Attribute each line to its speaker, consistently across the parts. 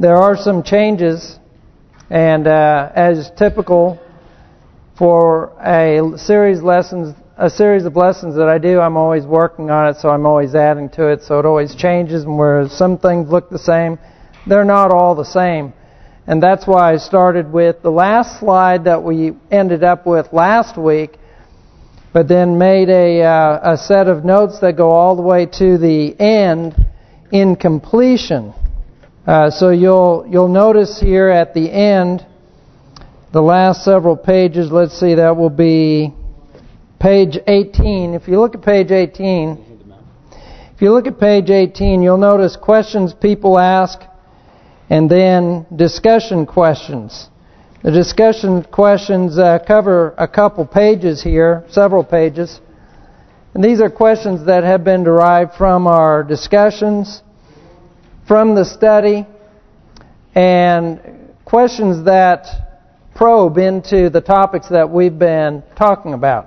Speaker 1: there are some changes, and uh, as typical for a series lessons, a series of lessons that I do, I'm always working on it, so I'm always adding to it, so it always changes. And where some things look the same, they're not all the same, and that's why I started with the last slide that we ended up with last week, but then made a uh, a set of notes that go all the way to the end in completion. Uh, so you'll you'll notice here at the end, the last several pages. Let's see, that will be page 18. If you look at page 18, if you look at page 18, you'll notice questions people ask, and then discussion questions. The discussion questions uh, cover a couple pages here, several pages. And these are questions that have been derived from our discussions from the study and questions that probe into the topics that we've been talking about.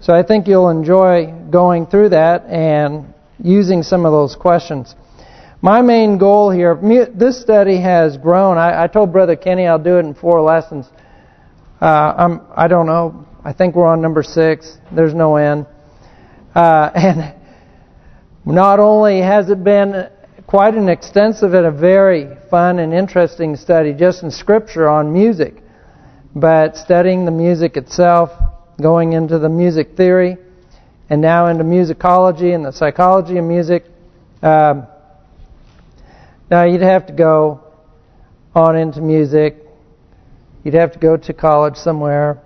Speaker 1: So I think you'll enjoy going through that and using some of those questions. My main goal here, this study has grown. I, I told Brother Kenny I'll do it in four lessons. Uh, I'm, I don't know. I think we're on number six. There's no end. Uh, and not only has it been quite an extensive and a very fun and interesting study just in Scripture on music. But studying the music itself, going into the music theory, and now into musicology and the psychology of music. Um, now you'd have to go on into music. You'd have to go to college somewhere,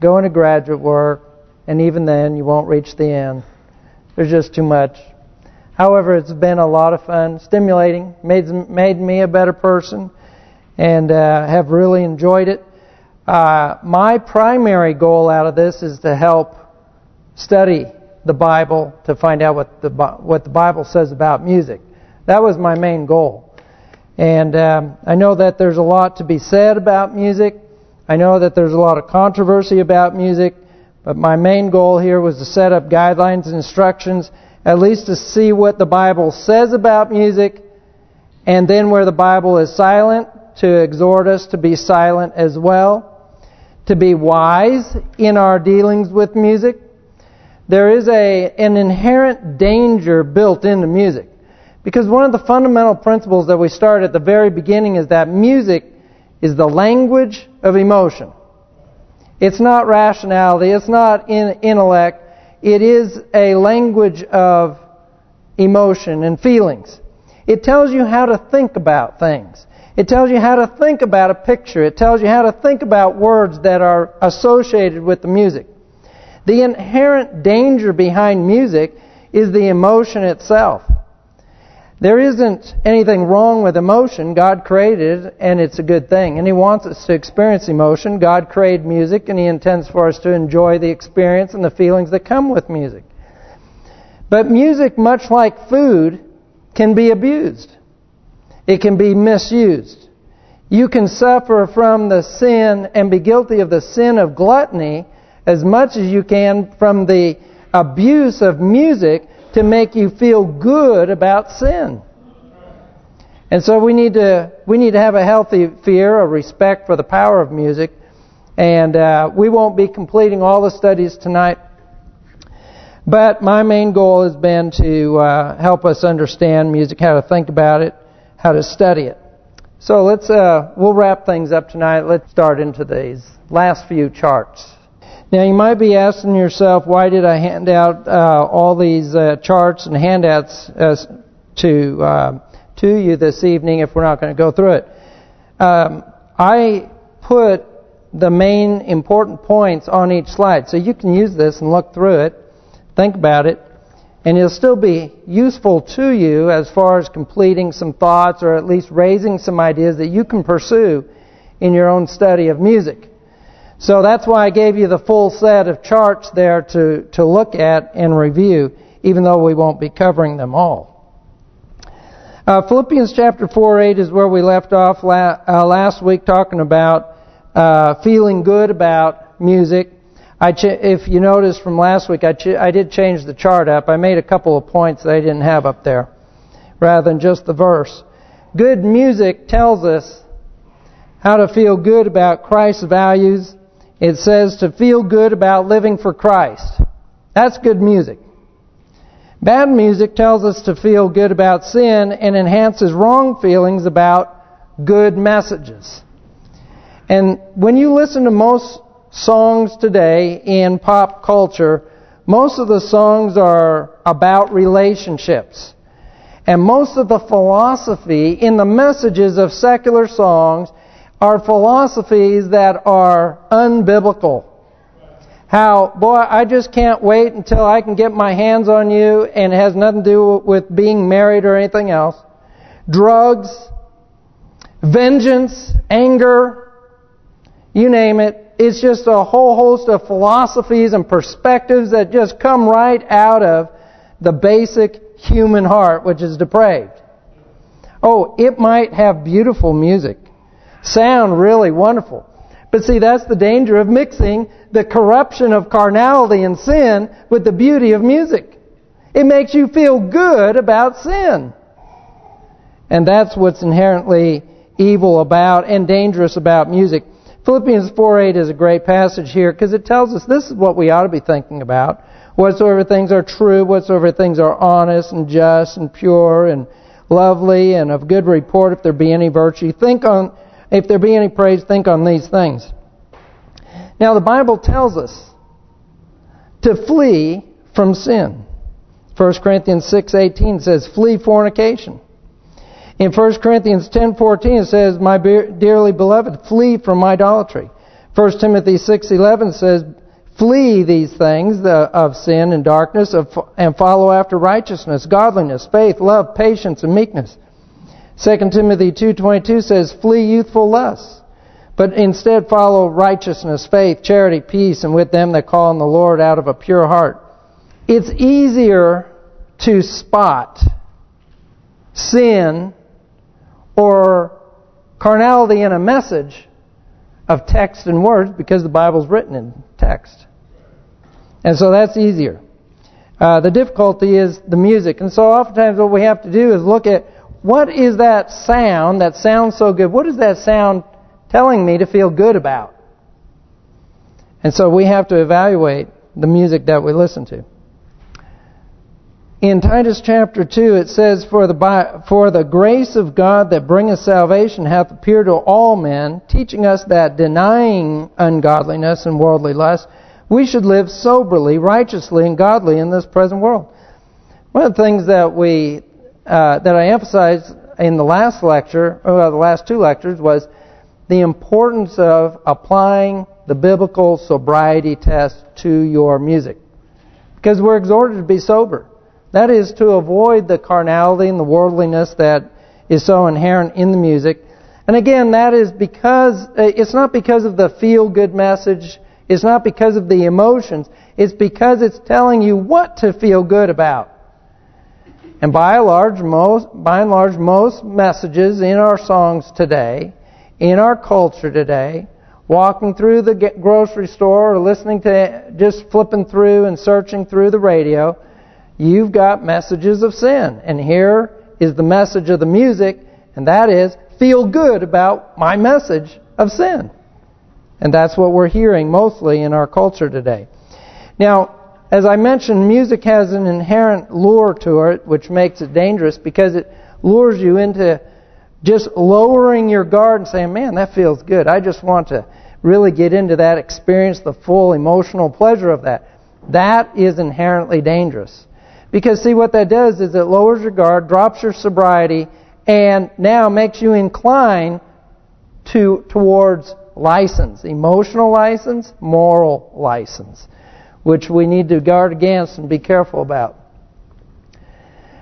Speaker 1: go into graduate work, and even then you won't reach the end. There's just too much However, it's been a lot of fun, stimulating, made made me a better person, and uh, have really enjoyed it. Uh, my primary goal out of this is to help study the Bible to find out what the what the Bible says about music. That was my main goal, and um, I know that there's a lot to be said about music. I know that there's a lot of controversy about music, but my main goal here was to set up guidelines and instructions at least to see what the Bible says about music, and then where the Bible is silent, to exhort us to be silent as well, to be wise in our dealings with music. There is a an inherent danger built into music. Because one of the fundamental principles that we start at the very beginning is that music is the language of emotion. It's not rationality, it's not in intellect, it is a language of emotion and feelings. It tells you how to think about things. It tells you how to think about a picture. It tells you how to think about words that are associated with the music. The inherent danger behind music is the emotion itself. There isn't anything wrong with emotion. God created it, and it's a good thing. And He wants us to experience emotion. God created music, and He intends for us to enjoy the experience and the feelings that come with music. But music, much like food, can be abused. It can be misused. You can suffer from the sin and be guilty of the sin of gluttony as much as you can from the abuse of music to make you feel good about sin. And so we need to we need to have a healthy fear, a respect for the power of music, and uh, we won't be completing all the studies tonight. But my main goal has been to uh, help us understand music, how to think about it, how to study it. So let's uh, we'll wrap things up tonight. Let's start into these last few charts. Now you might be asking yourself, why did I hand out uh, all these uh, charts and handouts uh, to uh, to you this evening if we're not going to go through it? Um, I put the main important points on each slide, so you can use this and look through it, think about it, and it'll still be useful to you as far as completing some thoughts or at least raising some ideas that you can pursue in your own study of music. So that's why I gave you the full set of charts there to, to look at and review, even though we won't be covering them all. Uh, Philippians chapter 4, 8 is where we left off la uh, last week talking about uh, feeling good about music. I if you notice from last week, I, I did change the chart up. I made a couple of points that I didn't have up there, rather than just the verse. Good music tells us how to feel good about Christ's values it says to feel good about living for Christ. That's good music. Bad music tells us to feel good about sin and enhances wrong feelings about good messages. And when you listen to most songs today in pop culture, most of the songs are about relationships. And most of the philosophy in the messages of secular songs are philosophies that are unbiblical. How, boy, I just can't wait until I can get my hands on you and it has nothing to do with being married or anything else. Drugs, vengeance, anger, you name it. It's just a whole host of philosophies and perspectives that just come right out of the basic human heart, which is depraved. Oh, it might have beautiful music sound really wonderful. But see, that's the danger of mixing the corruption of carnality and sin with the beauty of music. It makes you feel good about sin. And that's what's inherently evil about and dangerous about music. Philippians 4.8 is a great passage here because it tells us this is what we ought to be thinking about. Whatsoever things are true, whatsoever things are honest and just and pure and lovely and of good report, if there be any virtue, think on if there be any praise, think on these things. Now the Bible tells us to flee from sin. 1 Corinthians 6.18 says, flee fornication. In 1 Corinthians 10.14 it says, my dearly beloved, flee from idolatry. 1 Timothy 6.11 says, flee these things of sin and darkness and follow after righteousness, godliness, faith, love, patience, and meekness. 2 Timothy 2.22 says, Flee youthful lusts, but instead follow righteousness, faith, charity, peace, and with them that call on the Lord out of a pure heart. It's easier to spot sin or carnality in a message of text and words because the Bible's written in text. And so that's easier. Uh, the difficulty is the music. And so oftentimes what we have to do is look at what is that sound that sounds so good? What is that sound telling me to feel good about? And so we have to evaluate the music that we listen to. In Titus chapter 2 it says, For the for the grace of God that bringeth salvation hath appeared to all men, teaching us that denying ungodliness and worldly lust, we should live soberly, righteously, and godly in this present world. One of the things that we uh, that I emphasized in the last lecture, well, uh, the last two lectures, was the importance of applying the biblical sobriety test to your music. Because we're exhorted to be sober. That is to avoid the carnality and the worldliness that is so inherent in the music. And again, that is because, uh, it's not because of the feel-good message, it's not because of the emotions, it's because it's telling you what to feel good about. And by and large, most by and large, most messages in our songs today, in our culture today, walking through the grocery store or listening to just flipping through and searching through the radio, you've got messages of sin. And here is the message of the music, and that is feel good about my message of sin. And that's what we're hearing mostly in our culture today. Now, as I mentioned, music has an inherent lure to it, which makes it dangerous because it lures you into just lowering your guard and saying, man, that feels good. I just want to really get into that, experience the full emotional pleasure of that. That is inherently dangerous. Because see, what that does is it lowers your guard, drops your sobriety, and now makes you incline to towards license, emotional license, moral license which we need to guard against and be careful about.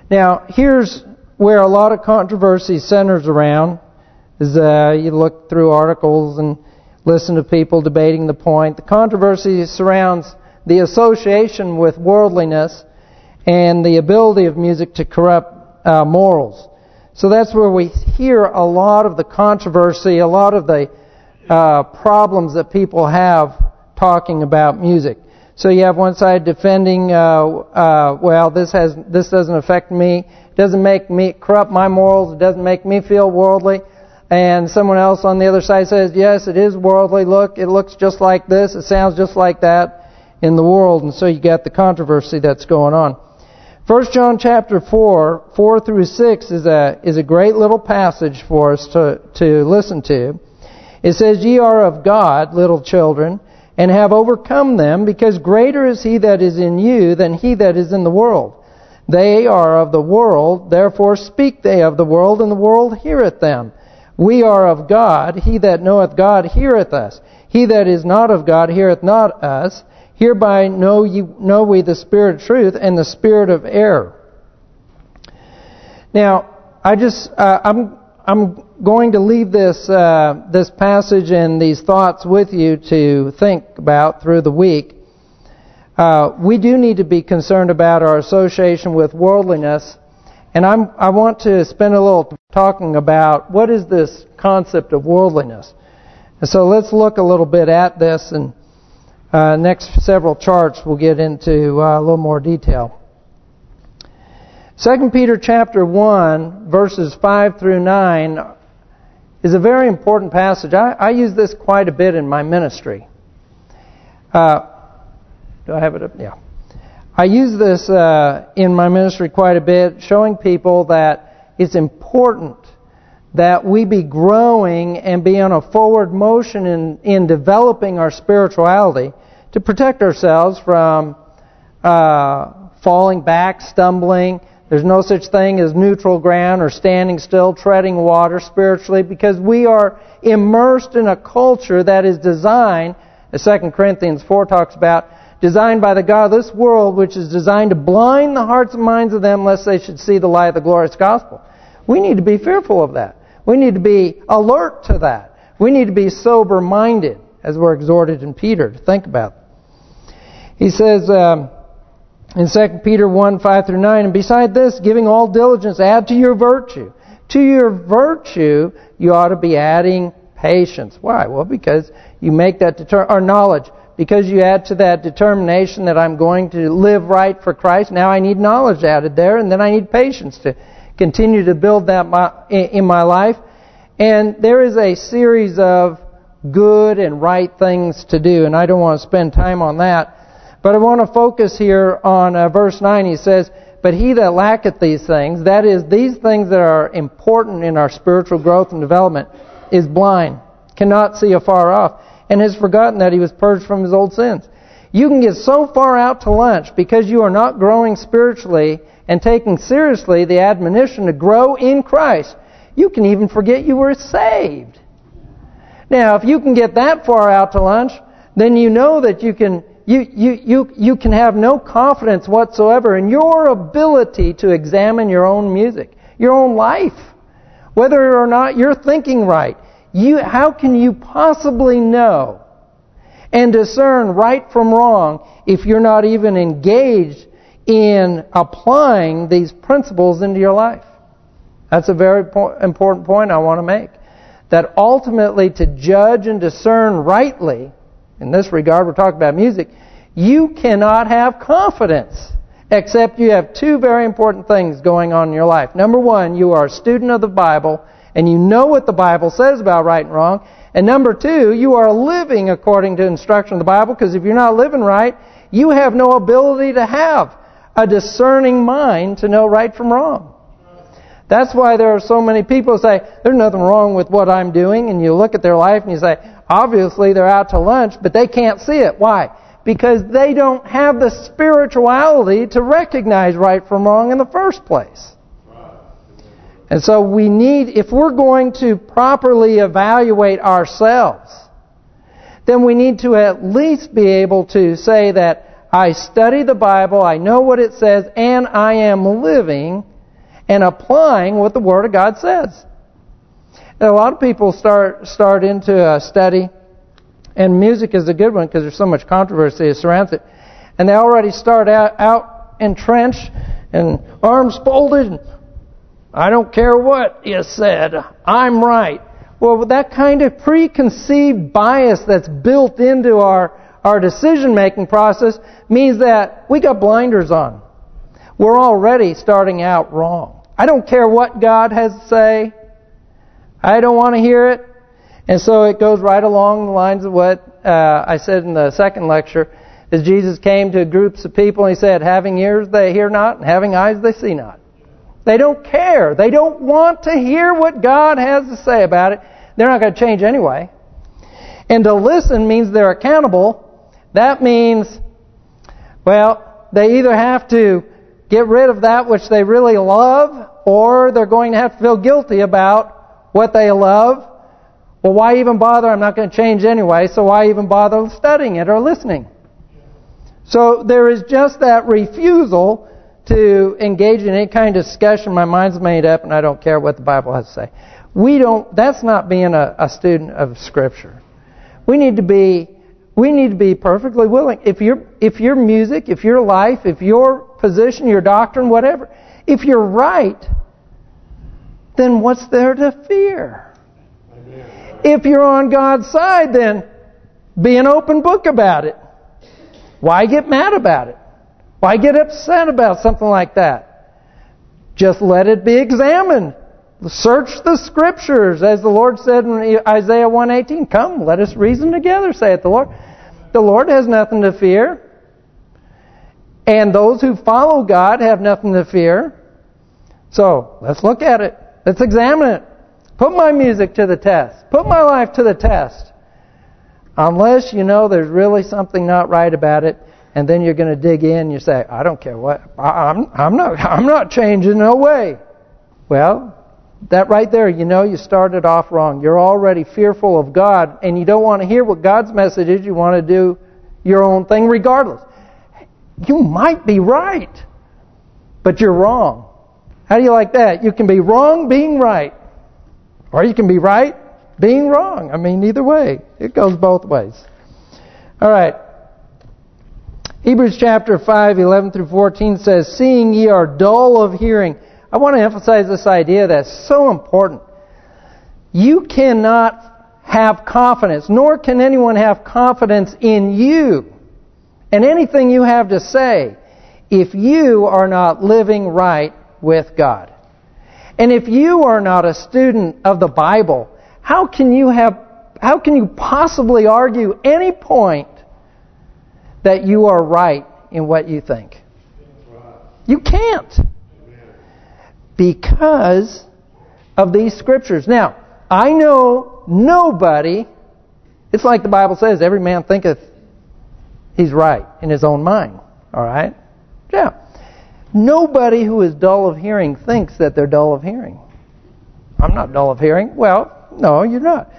Speaker 1: Now, here's where a lot of controversy centers around, is uh, you look through articles and listen to people debating the point. The controversy surrounds the association with worldliness and the ability of music to corrupt uh, morals. So that's where we hear a lot of the controversy, a lot of the uh, problems that people have talking about music. So you have one side defending, uh, uh, well, this has this doesn't affect me. It doesn't make me corrupt my morals. It doesn't make me feel worldly. And someone else on the other side says, yes, it is worldly. Look, it looks just like this. It sounds just like that in the world. And so you got the controversy that's going on. 1 John chapter 4, 4 through 6 is a is a great little passage for us to to listen to. It says, Ye are of God, little children, and have overcome them, because greater is he that is in you than he that is in the world. They are of the world, therefore speak they of the world, and the world heareth them. We are of God, he that knoweth God heareth us. He that is not of God heareth not us. Hereby know, you, know we the spirit of truth and the spirit of error. Now, I just, uh, I'm, I'm going to leave this uh, this passage and these thoughts with you to think about through the week. Uh, we do need to be concerned about our association with worldliness, and I'm I want to spend a little talking about what is this concept of worldliness. And so let's look a little bit at this, and uh, next several charts we'll get into uh, a little more detail. 2 Peter chapter 1, verses 5 through 9 is a very important passage. I, I use this quite a bit in my ministry. Uh, do I have it up? Yeah. I use this uh, in my ministry quite a bit, showing people that it's important that we be growing and be on a forward motion in, in developing our spirituality to protect ourselves from uh, falling back, stumbling, there's no such thing as neutral ground or standing still, treading water spiritually, because we are immersed in a culture that is designed, as 2 Corinthians 4 talks about, designed by the God of this world, which is designed to blind the hearts and minds of them, lest they should see the light of the glorious gospel. We need to be fearful of that. We need to be alert to that. We need to be sober-minded, as we're exhorted in Peter to think about. He says... Um, in 2 Peter 1, 5 through 9, and beside this, giving all diligence, add to your virtue. To your virtue, you ought to be adding patience. Why? Well, because you make that deter or knowledge. Because you add to that determination that I'm going to live right for Christ, now I need knowledge added there, and then I need patience to continue to build that in my life. And there is a series of good and right things to do, and I don't want to spend time on that. But I want to focus here on uh, verse 9. He says, But he that lacketh these things, that is, these things that are important in our spiritual growth and development, is blind, cannot see afar off, and has forgotten that he was purged from his old sins. You can get so far out to lunch because you are not growing spiritually and taking seriously the admonition to grow in Christ. You can even forget you were saved. Now, if you can get that far out to lunch, then you know that you can you, you, you, you can have no confidence whatsoever in your ability to examine your own music, your own life, whether or not you're thinking right. You, how can you possibly know and discern right from wrong if you're not even engaged in applying these principles into your life? That's a very important point I want to make. That ultimately to judge and discern rightly in this regard, we're talking about music, you cannot have confidence except you have two very important things going on in your life. Number one, you are a student of the Bible, and you know what the Bible says about right and wrong. And number two, you are living according to instruction of the Bible, because if you're not living right, you have no ability to have a discerning mind to know right from wrong. That's why there are so many people who say, there's nothing wrong with what I'm doing, and you look at their life and you say, obviously they're out to lunch, but they can't see it. Why? Because they don't have the spirituality to recognize right from wrong in the first place. And so we need, if we're going to properly evaluate ourselves, then we need to at least be able to say that I study the Bible, I know what it says, and I am living and applying what the Word of God says a lot of people start start into a study, and music is a good one because there's so much controversy that surrounds it, and they already start out, out entrenched and arms folded. I don't care what you said, I'm right. Well, that kind of preconceived bias that's built into our our decision-making process means that we got blinders on. We're already starting out wrong. I don't care what God has to say. I don't want to hear it. And so it goes right along the lines of what uh, I said in the second lecture, is Jesus came to groups of people and he said, having ears they hear not, and having eyes they see not. They don't care. They don't want to hear what God has to say about it. They're not going to change anyway. And to listen means they're accountable. That means, well, they either have to get rid of that which they really love, or they're going to have to feel guilty about what they love. Well, why even bother? I'm not going to change anyway, so why even bother studying it or listening? So there is just that refusal to engage in any kind of discussion. My mind's made up and I don't care what the Bible has to say. We don't. That's not being a, a student of Scripture. We need to be we need to be perfectly willing. If your if your music, if your life, if your position, your doctrine, whatever, if you're right, then what's there to fear? If you're on God's side, then be an open book about it. Why get mad about it? Why get upset about something like that? Just let it be examined. Search the Scriptures, as the Lord said in Isaiah 1:18. Come, let us reason together, saith the Lord. The Lord has nothing to fear. And those who follow God have nothing to fear. So, let's look at it. Let's examine it. Put my music to the test. Put my life to the test. Unless you know there's really something not right about it, and then you're going to dig in. You say, "I don't care what. I, I'm I'm not I'm not changing. No way." Well, that right there, you know you started off wrong. You're already fearful of God, and you don't want to hear what God's message is. You want to do your own thing regardless. You might be right, but you're wrong. How do you like that? You can be wrong being right. Or you can be right being wrong. I mean, either way. It goes both ways. All right. Hebrews chapter 5, 11 through 14 says, Seeing ye are dull of hearing. I want to emphasize this idea that's so important. You cannot have confidence, nor can anyone have confidence in you and anything you have to say if you are not living right with God. And if you are not a student of the Bible, how can you have how can you possibly argue any point that you are right in what you think? You can't. Because of these scriptures. Now, I know nobody, it's like the Bible says, every man thinketh he's right in his own mind. All right? Yeah. Nobody who is dull of hearing thinks that they're dull of hearing. I'm not dull of hearing. Well, no, you're not.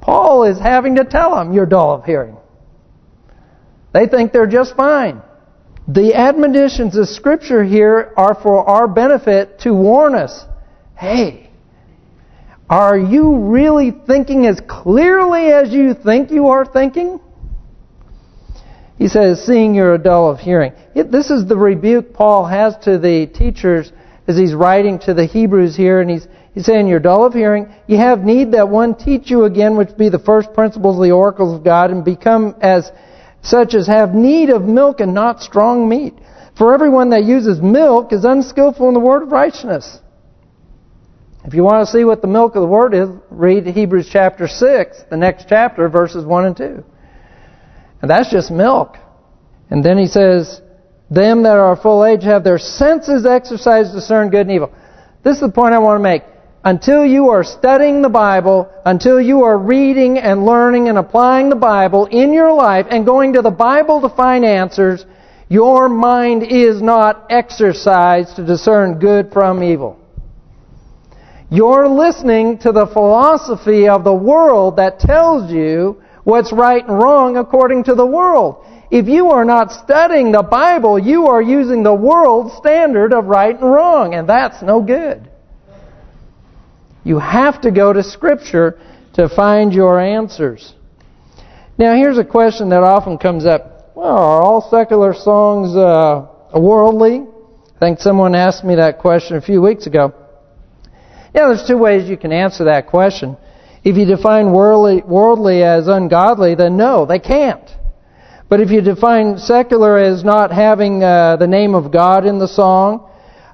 Speaker 1: Paul is having to tell them you're dull of hearing. They think they're just fine. The admonitions of Scripture here are for our benefit to warn us. Hey, are you really thinking as clearly as you think you are thinking? He says, seeing you're dull of hearing. It, this is the rebuke Paul has to the teachers as he's writing to the Hebrews here, and he's he's saying, you're dull of hearing. You have need that one teach you again, which be the first principles of the oracles of God, and become as such as have need of milk and not strong meat. For everyone that uses milk is unskillful in the word of righteousness. If you want to see what the milk of the word is, read Hebrews chapter 6, the next chapter, verses 1 and 2. And that's just milk. And then he says, Them that are full age have their senses exercised to discern good and evil. This is the point I want to make. Until you are studying the Bible, until you are reading and learning and applying the Bible in your life and going to the Bible to find answers, your mind is not exercised to discern good from evil. You're listening to the philosophy of the world that tells you what's right and wrong according to the world. If you are not studying the Bible, you are using the world's standard of right and wrong, and that's no good. You have to go to Scripture to find your answers. Now, here's a question that often comes up. Well, are all secular songs uh, worldly? I think someone asked me that question a few weeks ago. Now, there's two ways you can answer that question. If you define worldly, worldly as ungodly, then no, they can't. But if you define secular as not having uh, the name of God in the song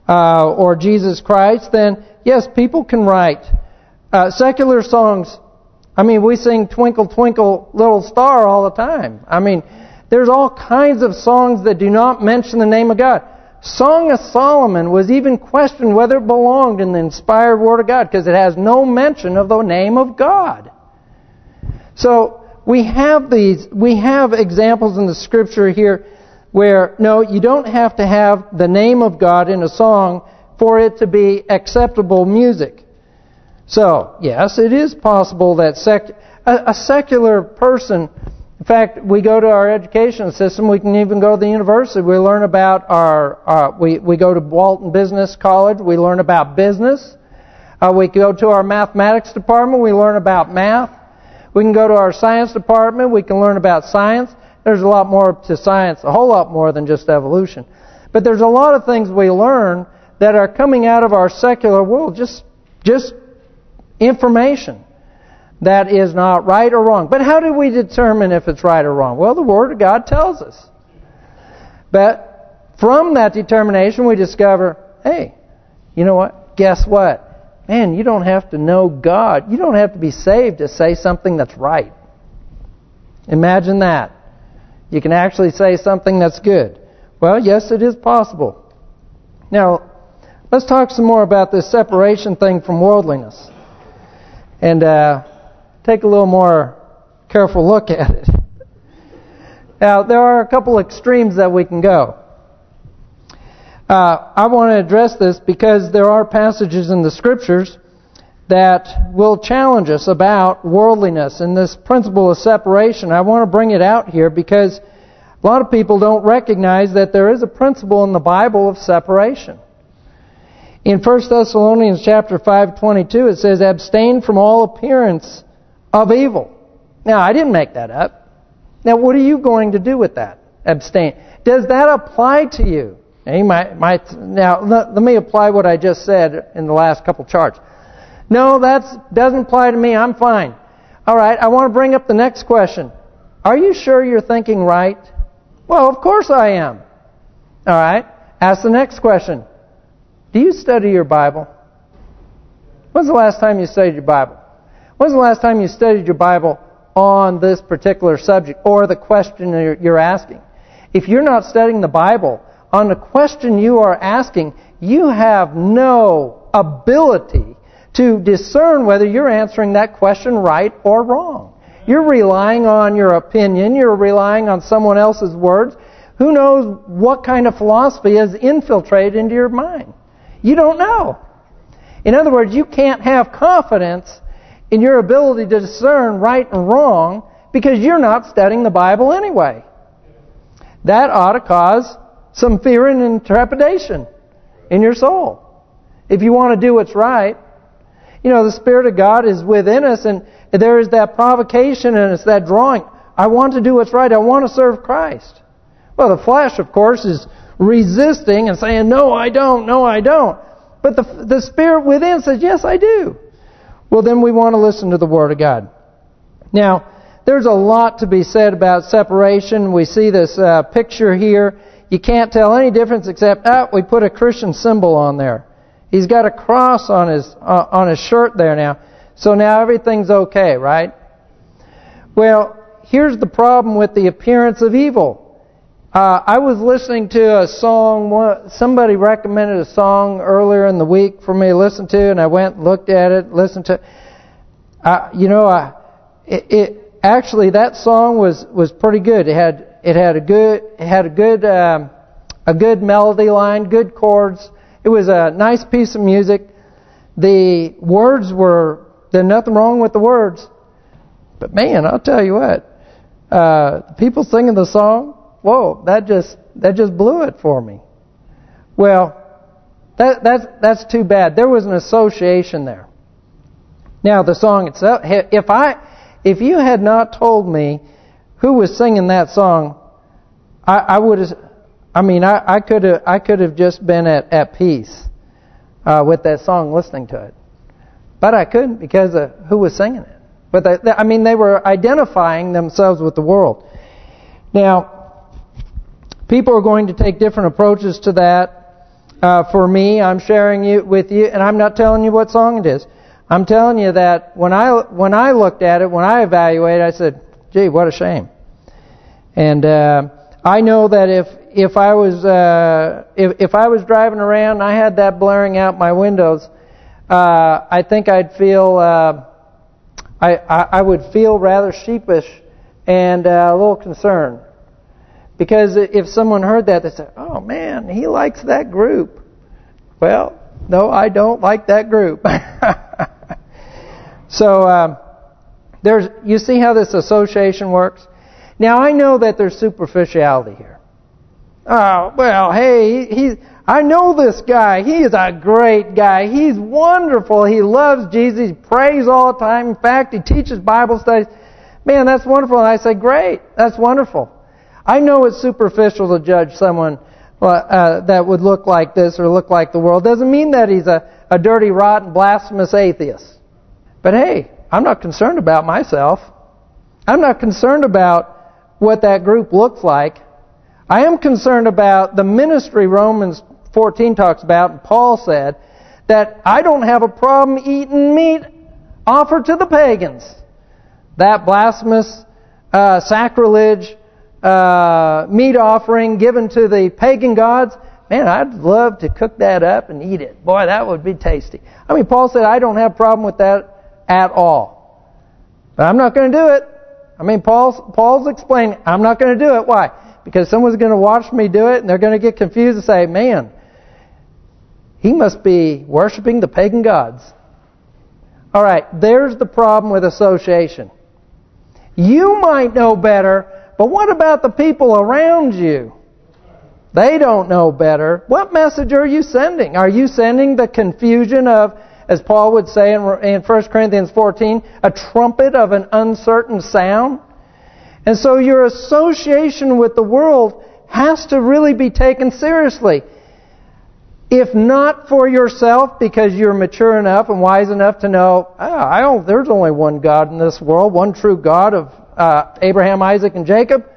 Speaker 1: uh, or Jesus Christ, then yes, people can write uh, secular songs. I mean, we sing Twinkle Twinkle Little Star all the time. I mean, there's all kinds of songs that do not mention the name of God. Song of Solomon was even questioned whether it belonged in the inspired Word of God because it has no mention of the name of God. So we have these, we have examples in the Scripture here where, no, you don't have to have the name of God in a song for it to be acceptable music. So, yes, it is possible that sec a, a secular person in fact, we go to our education system. We can even go to the university. We learn about our, our uh, we, we go to Walton Business College. We learn about business. Uh, we go to our mathematics department. We learn about math. We can go to our science department. We can learn about science. There's a lot more to science, a whole lot more than just evolution. But there's a lot of things we learn that are coming out of our secular world, just just information that is not right or wrong. But how do we determine if it's right or wrong? Well, the Word of God tells us. But from that determination, we discover, hey, you know what? Guess what? Man, you don't have to know God. You don't have to be saved to say something that's right. Imagine that. You can actually say something that's good. Well, yes, it is possible. Now, let's talk some more about this separation thing from worldliness. And uh, take a little more careful look at it. Now, there are a couple extremes that we can go. Uh, I want to address this because there are passages in the Scriptures that will challenge us about worldliness and this principle of separation. I want to bring it out here because a lot of people don't recognize that there is a principle in the Bible of separation. In 1 Thessalonians chapter 5:22 it says abstain from all appearance of evil. Now, I didn't make that up. Now, what are you going to do with that? Abstain. Does that apply to you? Now, you might, might, now let, let me apply what I just said in the last couple charts. No, that doesn't apply to me. I'm fine. All right, I want to bring up the next question. Are you sure you're thinking right? Well, of course I am. All right, ask the next question. Do you study your Bible? When's the last time you studied your Bible? When's the last time you studied your Bible on this particular subject or the question you're asking? If you're not studying the Bible on the question you are asking, you have no ability to discern whether you're answering that question right or wrong. You're relying on your opinion. You're relying on someone else's words. Who knows what kind of philosophy is infiltrated into your mind? You don't know. In other words, you can't have confidence in your ability to discern right and wrong because you're not studying the Bible anyway. That ought to cause some fear and trepidation in your soul. If you want to do what's right, you know, the Spirit of God is within us and there is that provocation and it's that drawing. I want to do what's right. I want to serve Christ. Well, the flesh, of course, is resisting and saying, no, I don't, no, I don't. But the the Spirit within says, yes, I do well, then we want to listen to the Word of God. Now, there's a lot to be said about separation. We see this uh, picture here. You can't tell any difference except, oh, we put a Christian symbol on there. He's got a cross on his uh, on his shirt there now. So now everything's okay, right? Well, here's the problem with the appearance of evil. Uh, I was listening to a song, somebody recommended a song earlier in the week for me to listen to, and I went and looked at it, listened to it. Uh, you know, I, it, it, actually that song was was pretty good. It had it had a good it had a good um, a good melody line, good chords. It was a nice piece of music. The words were there's nothing wrong with the words, but man, I'll tell you what, uh, people singing the song whoa, that just that just blew it for me. Well, that that's that's too bad. There was an association there. Now the song itself, if I if you had not told me who was singing that song, I, I would have. I mean, I, I could have I could have just been at at peace uh, with that song, listening to it, but I couldn't because of who was singing it. But they, I mean, they were identifying themselves with the world. Now, People are going to take different approaches to that. Uh, for me, I'm sharing it with you, and I'm not telling you what song it is. I'm telling you that when I when I looked at it, when I evaluated, I said, "Gee, what a shame." And uh, I know that if if I was uh, if if I was driving around, and I had that blaring out my windows. Uh, I think I'd feel uh, I, I I would feel rather sheepish and uh, a little concerned because if someone heard that, they say, oh man, he likes that group. Well, no, I don't like that group. so um, there's, you see how this association works? Now, I know that there's superficiality here. Oh, well, hey, he, he, I know this guy. He is a great guy. He's wonderful. He loves Jesus. He prays all the time. In fact, he teaches Bible studies. Man, that's wonderful. And I say, great. That's wonderful. I know it's superficial to judge someone uh, uh, that would look like this or look like the world. Doesn't mean that he's a, a dirty, rotten, blasphemous atheist. But hey, I'm not concerned about myself. I'm not concerned about what that group looks like. I am concerned about the ministry Romans 14 talks about, and Paul said, that I don't have a problem eating meat offered to the pagans. That blasphemous uh, sacrilege uh, meat offering given to the pagan gods, man, I'd love to cook that up and eat it. Boy, that would be tasty. I mean, Paul said, I don't have a problem with that at all. But I'm not going to do it. I mean, Paul's, Paul's explaining, I'm not going to do it. Why? Because someone's going to watch me do it, and they're going to get confused and say, man, he must be worshiping the pagan gods. All right, there's the problem with association. You might know better, but what about the people around you? They don't know better. What message are you sending? Are you sending the confusion of, as Paul would say in, in 1 Corinthians 14, a trumpet of an uncertain sound? And so your association with the world has to really be taken seriously. If not for yourself, because you're mature enough and wise enough to know, oh, I don't, there's only one God in this world, one true God of uh, Abraham, Isaac, and Jacob.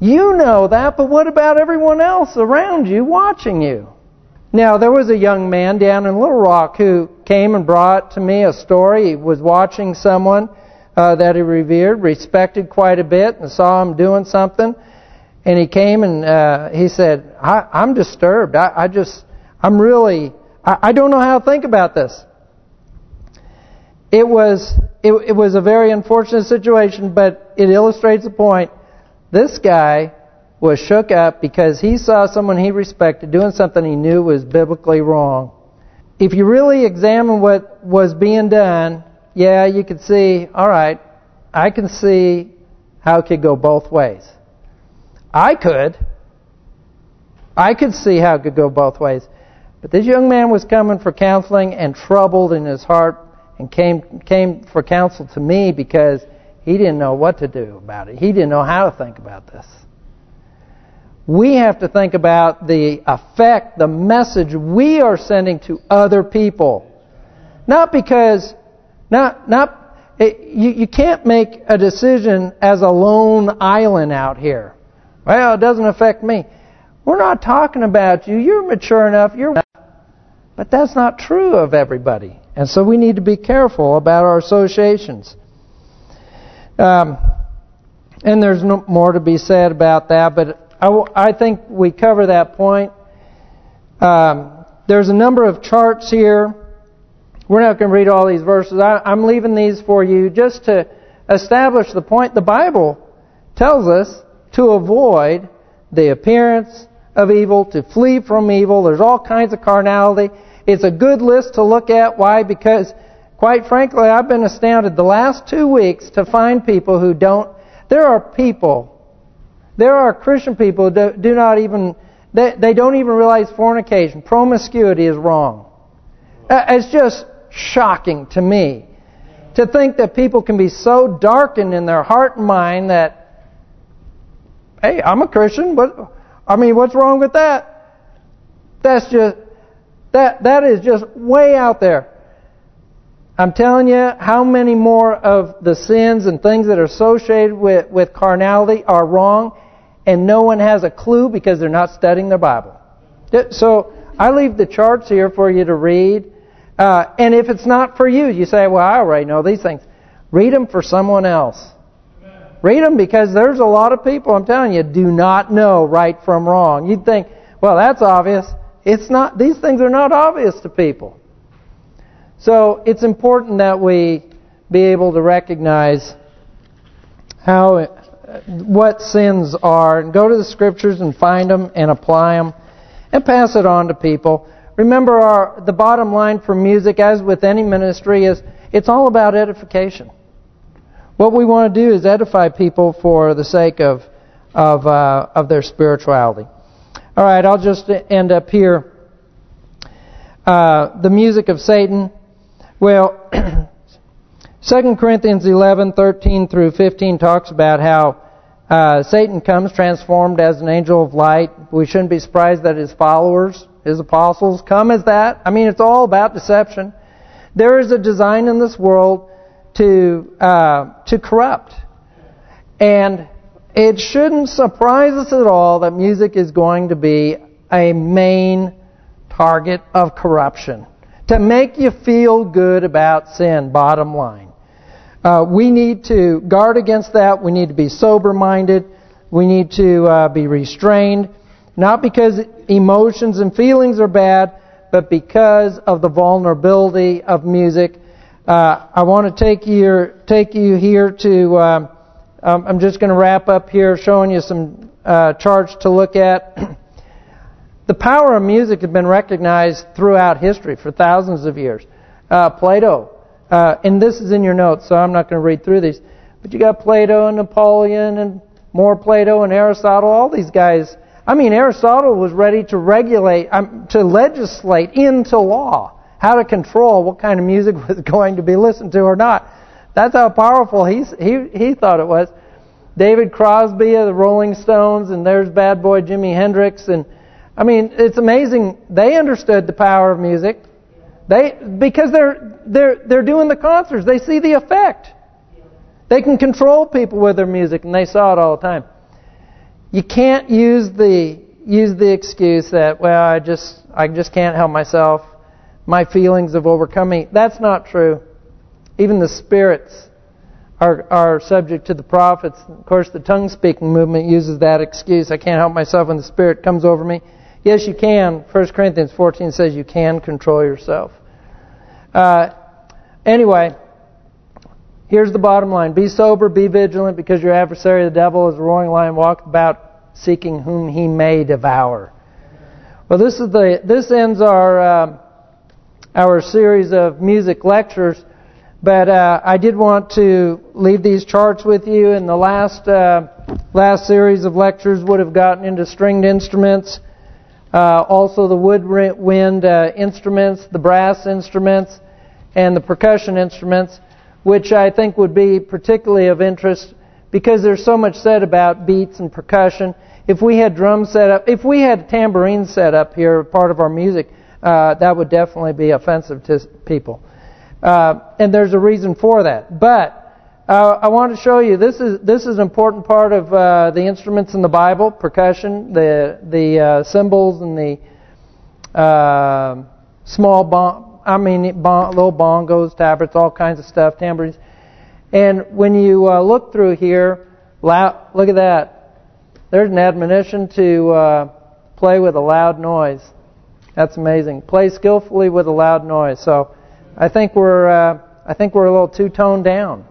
Speaker 1: You know that, but what about everyone else around you watching you? Now, there was a young man down in Little Rock who came and brought to me a story. He was watching someone uh, that he revered, respected quite a bit, and saw him doing something. And he came and uh, he said, I, am disturbed. I, I, just, I'm really, I, I don't know how to think about this it was it, it was a very unfortunate situation, but it illustrates the point. This guy was shook up because he saw someone he respected doing something he knew was biblically wrong. If you really examine what was being done, yeah, you could see, all right, I can see how it could go both ways. I could. I could see how it could go both ways. But this young man was coming for counseling and troubled in his heart and came came for counsel to me because he didn't know what to do about it. He didn't know how to think about this. We have to think about the effect, the message we are sending to other people. Not because, not, not, it, you, you can't make a decision as a lone island out here. Well, it doesn't affect me. We're not talking about you. You're mature enough. You're, but that's not true of everybody. And so we need to be careful about our associations. Um, and there's no more to be said about that, but I, think we cover that point. Um, there's a number of charts here. We're not going to read all these verses. I, I'm leaving these for you just to establish the point. The Bible tells us to avoid the appearance of evil, to flee from evil. There's all kinds of carnality. It's a good list to look at. Why? Because, quite frankly, I've been astounded the last two weeks to find people who don't... There are people, there are Christian people who do, not even... They, they don't even realize fornication, promiscuity is wrong. Uh, it's just shocking to me to think that people can be so darkened in their heart and mind that, hey, I'm a Christian, but I mean, what's wrong with that? That's just that That is just way out there. I'm telling you, how many more of the sins and things that are associated with, with carnality are wrong, and no one has a clue because they're not studying their Bible. So I leave the charts here for you to read. Uh, and if it's not for you, you say, well, I already know these things. Read them for someone else. Read them because there's a lot of people, I'm telling you, do not know right from wrong. You'd think, well, that's obvious. It's not these things are not obvious to people. So it's important that we be able to recognize how what sins are and go to the scriptures and find them and apply them and pass it on to people. Remember our the bottom line for music as with any ministry is it's all about edification. What we want to do is edify people for the sake of of uh, of their spirituality. All right, I'll just end up here. Uh, the music of Satan. Well, 2 Corinthians 11, 13 through 15 talks about how uh, Satan comes transformed as an angel of light. We shouldn't be surprised that his followers, his apostles, come as that. I mean, it's all about deception. There is a design in this world to uh, to corrupt. And it shouldn't surprise us at all that music is going to be a main target of corruption. To make you feel good about sin, bottom line. Uh, we need to guard against that. We need to be sober-minded. We need to uh, be restrained. Not because emotions and feelings are bad, but because of the vulnerability of music. Uh, I want to take take you here to um, um, I'm just going to wrap up here showing you some uh, charts to look at. the power of music has been recognized throughout history for thousands of years. Uh, Plato, uh, and this is in your notes, so I'm not going to read through these, but you got Plato and Napoleon and more Plato and Aristotle, all these guys. I mean, Aristotle was ready to regulate, um, to legislate into law how to control what kind of music was going to be listened to or not. That's how powerful he he he thought it was. David Crosby of the Rolling Stones, and there's bad boy Jimi Hendrix, and I mean, it's amazing. They understood the power of music. They because they're they're they're doing the concerts. They see the effect. They can control people with their music, and they saw it all the time. You can't use the use the excuse that well, I just I just can't help myself. My feelings have overcome me. That's not true. Even the spirits are, are subject to the prophets. Of course, the tongue-speaking movement uses that excuse. I can't help myself when the spirit comes over me. Yes, you can. 1 Corinthians 14 says you can control yourself. Uh, anyway, here's the bottom line. Be sober, be vigilant, because your adversary, the devil, is a roaring lion, walking about seeking whom he may devour. Well, this is the this ends our uh, our series of music lectures but uh, I did want to leave these charts with you. And the last uh, last series of lectures would have gotten into stringed instruments, uh, also the woodwind uh, instruments, the brass instruments, and the percussion instruments, which I think would be particularly of interest because there's so much said about beats and percussion. If we had drums set up, if we had tambourine set up here, part of our music, uh, that would definitely be offensive to people. Uh, and there's a reason for that. But uh, I want to show you this is this is an important part of uh, the instruments in the Bible: percussion, the the uh, cymbals, and the uh, small bong. I mean, bon little bongos, tabrets, all kinds of stuff, tambourines. And when you uh, look through here, look at that. There's an admonition to play with a loud noise. That's amazing. Play skillfully with a loud noise. So. I think we're uh, I think we're a little too toned down.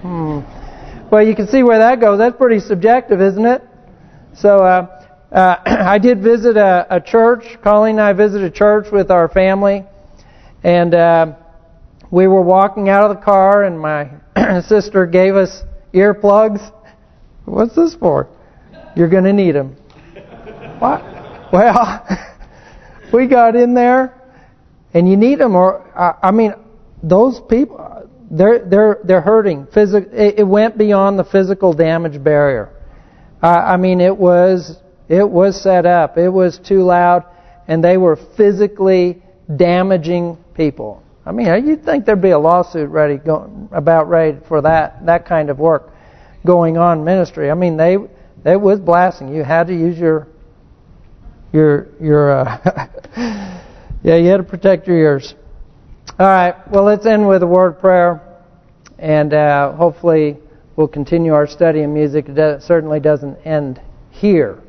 Speaker 1: Hmm. Well, you can see where that goes. That's pretty subjective, isn't it? So uh, uh, I did visit a, a, church. Colleen and I visited a church with our family, and uh, we were walking out of the car, and my sister gave us earplugs. What's this for? You're going to need them. what? Well, we got in there and you need them, or I, I mean, those people, they're they're they're hurting. Physic, it, it went beyond the physical damage barrier. Uh, I mean, it was it was set up. It was too loud, and they were physically damaging people. I mean, you'd think there'd be a lawsuit ready go, about ready for that that kind of work going on ministry. I mean, they they was blasting. You had to use your your your uh, Yeah, you had to protect your ears. All right, well, let's end with a word of prayer. And uh, hopefully we'll continue our study in music. It certainly doesn't end here.